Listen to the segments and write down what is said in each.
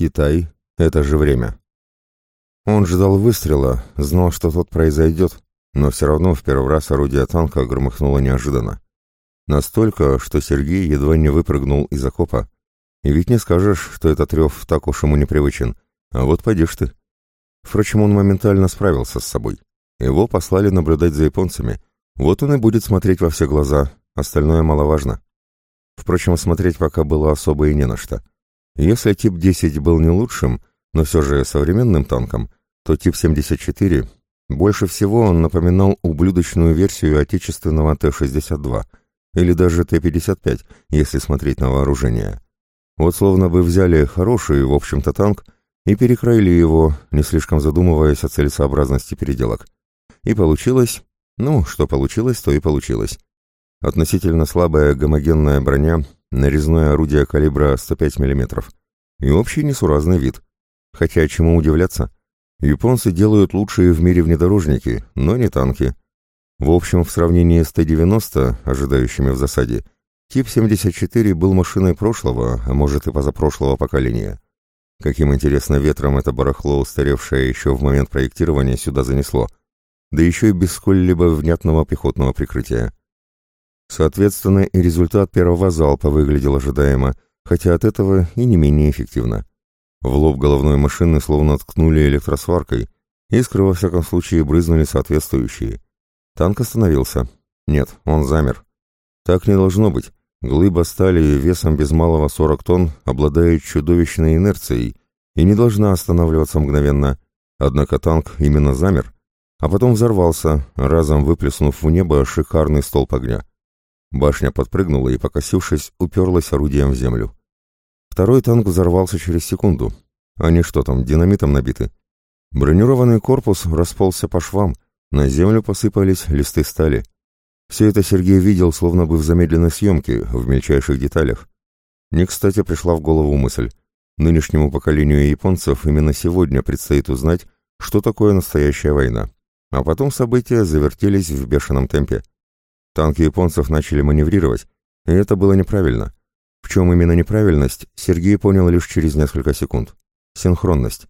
Китай — это же время. Он ждал выстрела, знал, что тот произойдет, но все равно в первый раз орудие танка громыхнуло неожиданно. Настолько, что Сергей едва не выпрыгнул из окопа. И ведь не скажешь, что этот рев так уж ему непривычен. А вот поди ж ты. Впрочем, он моментально справился с собой. Его послали наблюдать за японцами. Вот он и будет смотреть во все глаза, остальное маловажно. Впрочем, смотреть пока было особо и не на что. Если тип 10 был не лучшим, но все же современным танком, то тип 74 больше всего он напоминал ублюдочную версию отечественного Т-62 или даже Т-55, если смотреть на вооружение. Вот словно бы взяли хороший, в общем-то, танк и перекроили его, не слишком задумываясь о целесообразности переделок. И получилось... Ну, что получилось, то и получилось. Относительно слабая гомогенная броня, нарезное орудие калибра 105 мм и общий несуразный вид. Хотя чему удивляться? Японцы делают лучшие в мире внедорожники, но не танки. В общем, в сравнении с Т-90, ожидающими в засаде, тип 74 был машиной прошлого, а может и позапрошлого поколения. Каким интересно ветром это барахло, устаревшее еще в момент проектирования, сюда занесло. Да еще и без сколь-либо внятного пехотного прикрытия. Соответственно, и результат первого залпа выглядел ожидаемо, хотя от этого и не менее эффективно. В лоб головной машины словно ткнули электросваркой, искры во всяком случае брызнули соответствующие. Танк остановился. Нет, он замер. Так не должно быть. Глыба стали весом без малого 40 тонн обладает чудовищной инерцией и не должна останавливаться мгновенно. Однако танк именно замер, а потом взорвался, разом выплеснув в небо шикарный столб огня. Башня подпрыгнула и, покосившись, уперлась орудием в землю. Второй танк взорвался через секунду. Они что там, динамитом набиты? Бронированный корпус расползся по швам, на землю посыпались листы стали. Все это Сергей видел, словно бы в замедленной съемке, в мельчайших деталях. Не кстати пришла в голову мысль. Нынешнему поколению японцев именно сегодня предстоит узнать, что такое настоящая война. А потом события завертелись в бешеном темпе. Танки японцев начали маневрировать, и это было неправильно. В чем именно неправильность, Сергей понял лишь через несколько секунд. Синхронность.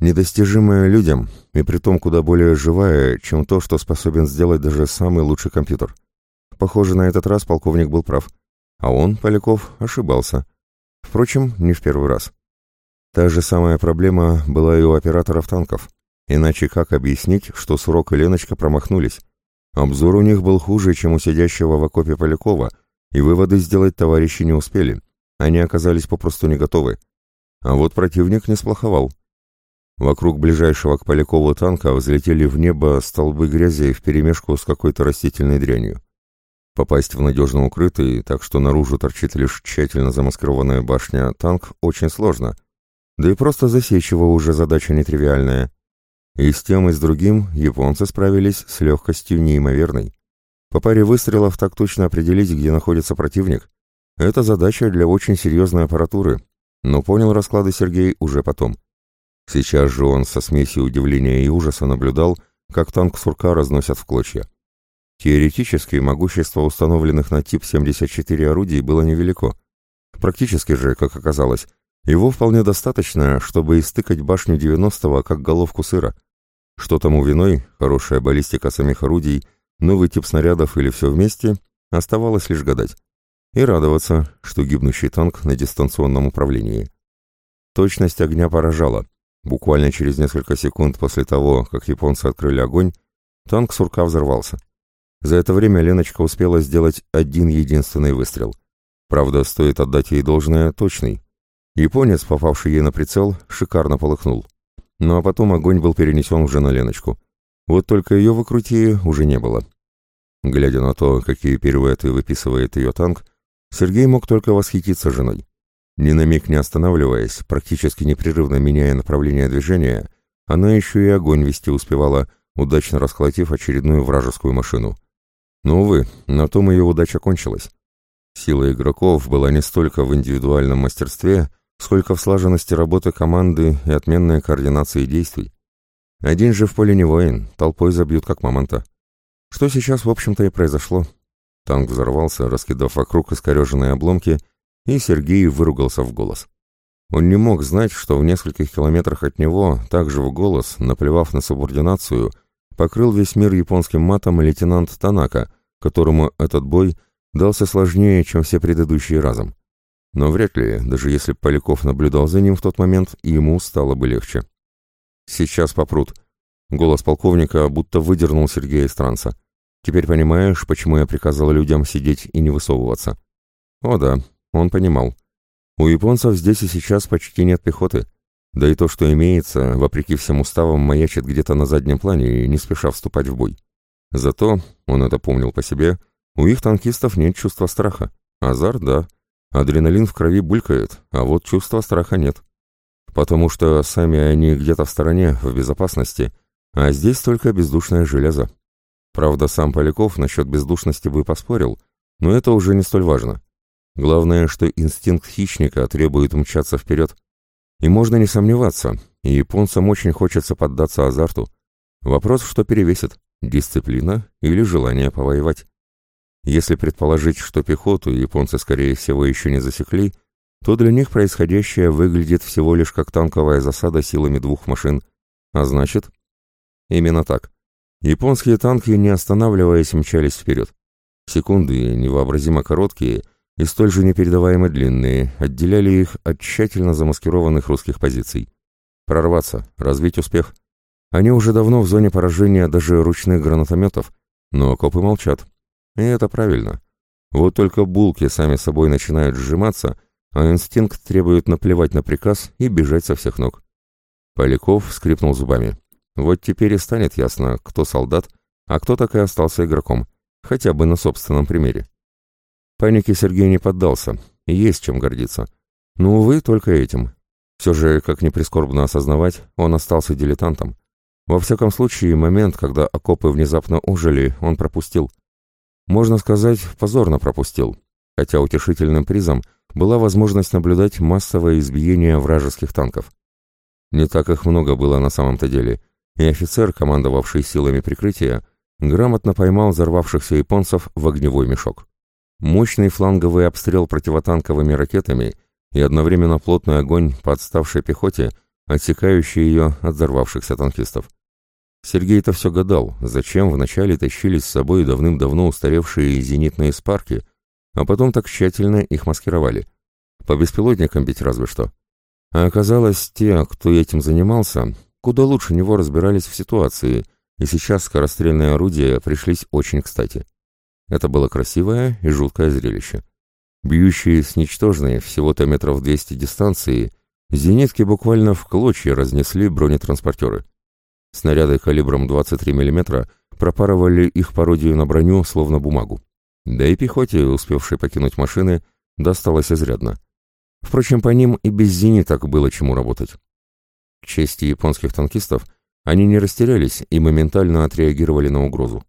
Недостижимая людям, и притом куда более живая, чем то, что способен сделать даже самый лучший компьютер. Похоже, на этот раз полковник был прав. А он, Поляков, ошибался. Впрочем, не в первый раз. Та же самая проблема была и у операторов танков. Иначе как объяснить, что Сурок и Леночка промахнулись? Обзор у них был хуже, чем у сидящего в окопе Полякова — и выводы сделать товарищи не успели. Они оказались попросту не готовы. А вот противник не сплоховал. Вокруг ближайшего к Полякову танка взлетели в небо столбы грязи вперемешку с какой-то растительной дрянью. Попасть в надежно укрытый, так что наружу торчит лишь тщательно замаскированная башня, танк очень сложно. Да и просто засечь его уже задача нетривиальная. И с тем, и с другим японцы справились с легкостью неимоверной. По паре выстрелов так точно определить, где находится противник. Это задача для очень серьезной аппаратуры, но понял расклады Сергей уже потом. Сейчас же он со смесью удивления и ужаса наблюдал, как танк Сурка разносят в клочья. Теоретически могущество установленных на тип 74 орудий было невелико. Практически же, как оказалось, его вполне достаточно, чтобы истыкать башню 90-го как головку сыра. Что тому виной, хорошая баллистика самих орудий новый тип снарядов или все вместе, оставалось лишь гадать. И радоваться, что гибнущий танк на дистанционном управлении. Точность огня поражала. Буквально через несколько секунд после того, как японцы открыли огонь, танк сурка взорвался. За это время Леночка успела сделать один единственный выстрел. Правда, стоит отдать ей должное, точный. Японец, попавший ей на прицел, шикарно полыхнул. Ну а потом огонь был перенесен уже на Леночку. Вот только ее выкрутии уже не было. Глядя на то, какие пируэты выписывает ее танк, Сергей мог только восхититься женой. Ни на миг не останавливаясь, практически непрерывно меняя направление движения, она еще и огонь вести успевала, удачно расхватив очередную вражескую машину. Но, увы, на том ее удача кончилась. Сила игроков была не столько в индивидуальном мастерстве, сколько в слаженности работы команды и отменной координации действий. Один же в поле не воин, толпой забьют как мамонта. Что сейчас, в общем-то, и произошло. Танк взорвался, раскидав вокруг искореженные обломки, и Сергей выругался в голос. Он не мог знать, что в нескольких километрах от него, также в голос, наплевав на субординацию, покрыл весь мир японским матом лейтенант Танака, которому этот бой дался сложнее, чем все предыдущие разом. Но вряд ли, даже если Поляков наблюдал за ним в тот момент, ему стало бы легче. «Сейчас попрут». Голос полковника будто выдернул Сергея из транса. «Теперь понимаешь, почему я приказал людям сидеть и не высовываться?» О да, он понимал. У японцев здесь и сейчас почти нет пехоты. Да и то, что имеется, вопреки всем уставам, маячит где-то на заднем плане и не спеша вступать в бой. Зато, он это помнил по себе, у их танкистов нет чувства страха. Азарт, да. Адреналин в крови булькает, а вот чувства страха нет. Потому что сами они где-то в стороне, в безопасности, а здесь только бездушное железо. Правда, сам Поляков насчет бездушности бы поспорил, но это уже не столь важно. Главное, что инстинкт хищника требует мчаться вперед. И можно не сомневаться, японцам очень хочется поддаться азарту. Вопрос, что перевесит – дисциплина или желание повоевать. Если предположить, что пехоту японцы, скорее всего, еще не засекли, то для них происходящее выглядит всего лишь как танковая засада силами двух машин. А значит, именно так. Японские танки, не останавливаясь, мчались вперед. Секунды, невообразимо короткие – и столь же непередаваемо длинные, отделяли их от тщательно замаскированных русских позиций. Прорваться, развить успех. Они уже давно в зоне поражения даже ручных гранатометов, но окопы молчат. И это правильно. Вот только булки сами собой начинают сжиматься, а инстинкт требует наплевать на приказ и бежать со всех ног. Поляков скрипнул зубами. Вот теперь и станет ясно, кто солдат, а кто так и остался игроком, хотя бы на собственном примере. Панике Сергей не поддался, есть чем гордиться. Но, увы, только этим. Все же, как ни прискорбно осознавать, он остался дилетантом. Во всяком случае, момент, когда окопы внезапно ожили, он пропустил. Можно сказать, позорно пропустил, хотя утешительным призом была возможность наблюдать массовое избиение вражеских танков. Не так их много было на самом-то деле, и офицер, командовавший силами прикрытия, грамотно поймал взорвавшихся японцев в огневой мешок. Мощный фланговый обстрел противотанковыми ракетами и одновременно плотный огонь по отставшей пехоте, отсекающий ее от взорвавшихся танкистов. Сергей-то все гадал, зачем вначале тащили с собой давным-давно устаревшие зенитные спарки, а потом так тщательно их маскировали. По беспилотникам ведь разве что. А оказалось, те, кто этим занимался, куда лучше него разбирались в ситуации, и сейчас скорострельные орудия пришлись очень кстати. Это было красивое и жуткое зрелище. Бьющие с ничтожной, всего-то метров 200 дистанции, зенитки буквально в клочья разнесли бронетранспортеры. Снаряды калибром 23 мм пропарывали их пародию на броню, словно бумагу. Да и пехоте, успевшей покинуть машины, досталось изрядно. Впрочем, по ним и без зениток было чему работать. К чести японских танкистов, они не растерялись и моментально отреагировали на угрозу.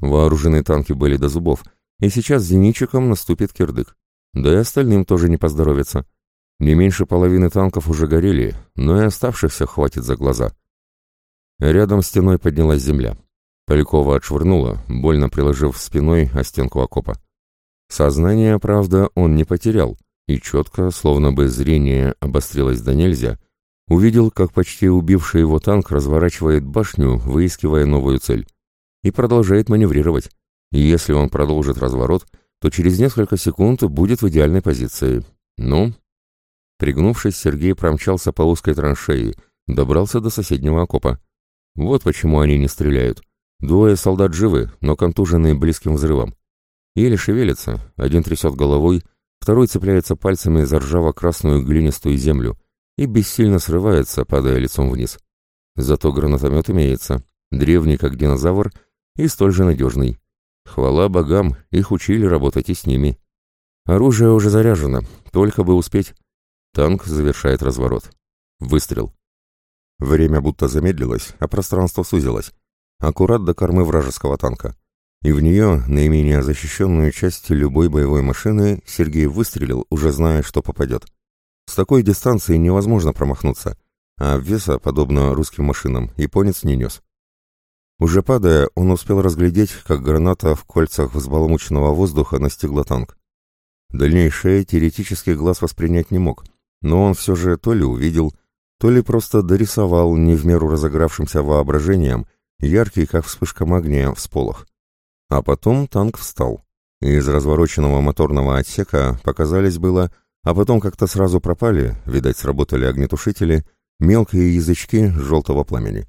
Вооруженные танки были до зубов, и сейчас зенитчикам наступит кирдык. Да и остальным тоже не поздоровится. Не меньше половины танков уже горели, но и оставшихся хватит за глаза. Рядом стеной поднялась земля. Полякова отшвырнула, больно приложив спиной о стенку окопа. Сознание, правда, он не потерял, и четко, словно бы зрение обострилось до нельзя, увидел, как почти убивший его танк разворачивает башню, выискивая новую цель и продолжает маневрировать. И если он продолжит разворот, то через несколько секунд будет в идеальной позиции. Ну? Пригнувшись, Сергей промчался по узкой траншеи, добрался до соседнего окопа. Вот почему они не стреляют. Двое солдат живы, но контуженные близким взрывом. Еле шевелятся, один трясет головой, второй цепляется пальцами за ржаво-красную глинистую землю и бессильно срывается, падая лицом вниз. Зато гранатомет имеется, древний как динозавр и столь же надежный. Хвала богам, их учили работать и с ними. Оружие уже заряжено, только бы успеть. Танк завершает разворот. Выстрел. Время будто замедлилось, а пространство сузилось. Аккурат до кормы вражеского танка. И в нее, наименее защищенную часть любой боевой машины, Сергей выстрелил, уже зная, что попадет. С такой дистанции невозможно промахнуться, а веса, подобно русским машинам, японец не нес. Уже падая, он успел разглядеть, как граната в кольцах взбаламученного воздуха настигла танк. Дальнейшее теоретически глаз воспринять не мог, но он все же то ли увидел, то ли просто дорисовал не в меру разыгравшимся воображением яркий, как вспышка магния, всполох. А потом танк встал. Из развороченного моторного отсека показались было, а потом как-то сразу пропали, видать, сработали огнетушители, мелкие язычки желтого пламени.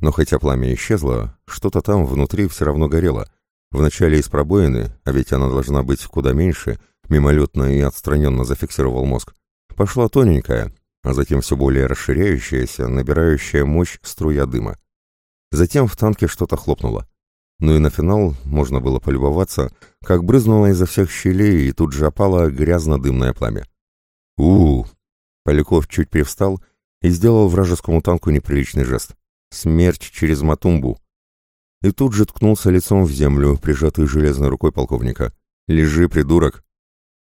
Но хотя пламя исчезло, что-то там внутри все равно горело. Вначале из пробоины, а ведь она должна быть куда меньше, мимолетно и отстраненно зафиксировал мозг, пошла тоненькая, а затем все более расширяющаяся, набирающая мощь струя дыма. Затем в танке что-то хлопнуло. Ну и на финал можно было полюбоваться, как брызнуло изо всех щелей и тут же опало грязно-дымное пламя. у, -у, Поляков чуть привстал и сделал вражескому танку неприличный жест. «Смерть через Матумбу!» И тут же ткнулся лицом в землю, прижатый железной рукой полковника. «Лежи, придурок!»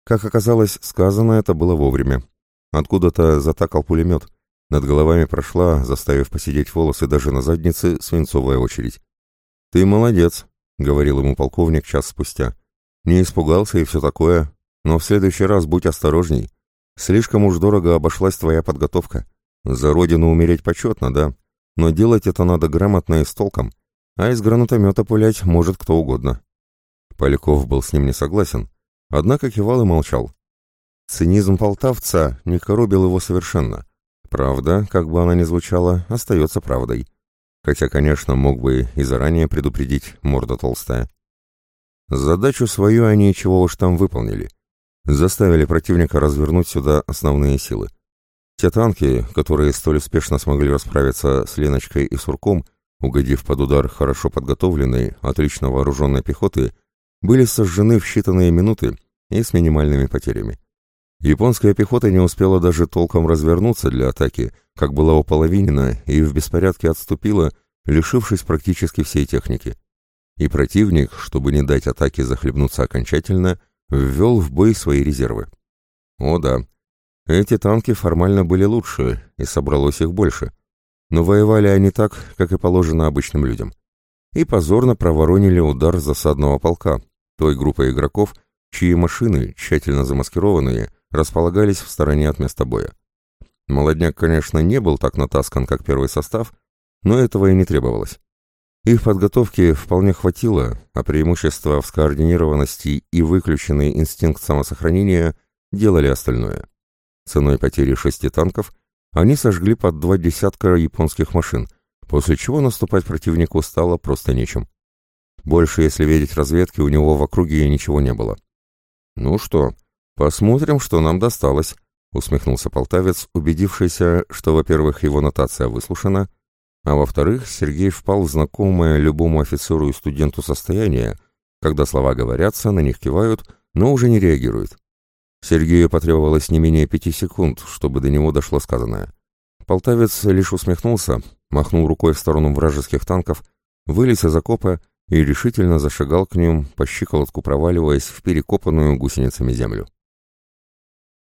Как оказалось, сказано это было вовремя. Откуда-то затакал пулемет. Над головами прошла, заставив посидеть волосы даже на заднице, свинцовая очередь. «Ты молодец», — говорил ему полковник час спустя. «Не испугался и все такое, но в следующий раз будь осторожней. Слишком уж дорого обошлась твоя подготовка. За родину умереть почетно, да, но делать это надо грамотно и с толком, а из гранатомета пулять может кто угодно». Поляков был с ним не согласен, однако кивал и молчал. Цинизм полтавца не коробил его совершенно. Правда, как бы она ни звучала, остается правдой. Хотя, конечно, мог бы и заранее предупредить морда толстая. Задачу свою они чего уж там выполнили. Заставили противника развернуть сюда основные силы. Те танки, которые столь успешно смогли расправиться с Леночкой и Сурком, угодив под удар хорошо подготовленной, отлично вооруженной пехоты, были сожжены в считанные минуты и с минимальными потерями. Японская пехота не успела даже толком развернуться для атаки, как была уполовинена и в беспорядке отступила, лишившись практически всей техники. И противник, чтобы не дать атаке захлебнуться окончательно, ввел в бой свои резервы. О да, эти танки формально были лучше, и собралось их больше. Но воевали они так, как и положено обычным людям. И позорно проворонили удар засадного полка, той группы игроков, чьи машины, тщательно замаскированные, располагались в стороне от места боя. Молодняк, конечно, не был так натаскан, как первый состав, но этого и не требовалось. Их подготовки вполне хватило, а преимущества в скоординированности и выключенный инстинкт самосохранения делали остальное. Ценой потери шести танков они сожгли под два десятка японских машин, после чего наступать противнику стало просто нечем. Больше, если верить разведке, у него в округе ничего не было. «Ну что, посмотрим, что нам досталось», — усмехнулся полтавец, убедившийся, что, во-первых, его нотация выслушана, а во-вторых, Сергей впал в знакомое любому офицеру и студенту состояние, когда слова говорятся, на них кивают, но уже не реагируют. Сергею потребовалось не менее пяти секунд, чтобы до него дошло сказанное. Полтавец лишь усмехнулся, махнул рукой в сторону вражеских танков, вылез из окопа и решительно зашагал к ним, по щиколотку проваливаясь в перекопанную гусеницами землю.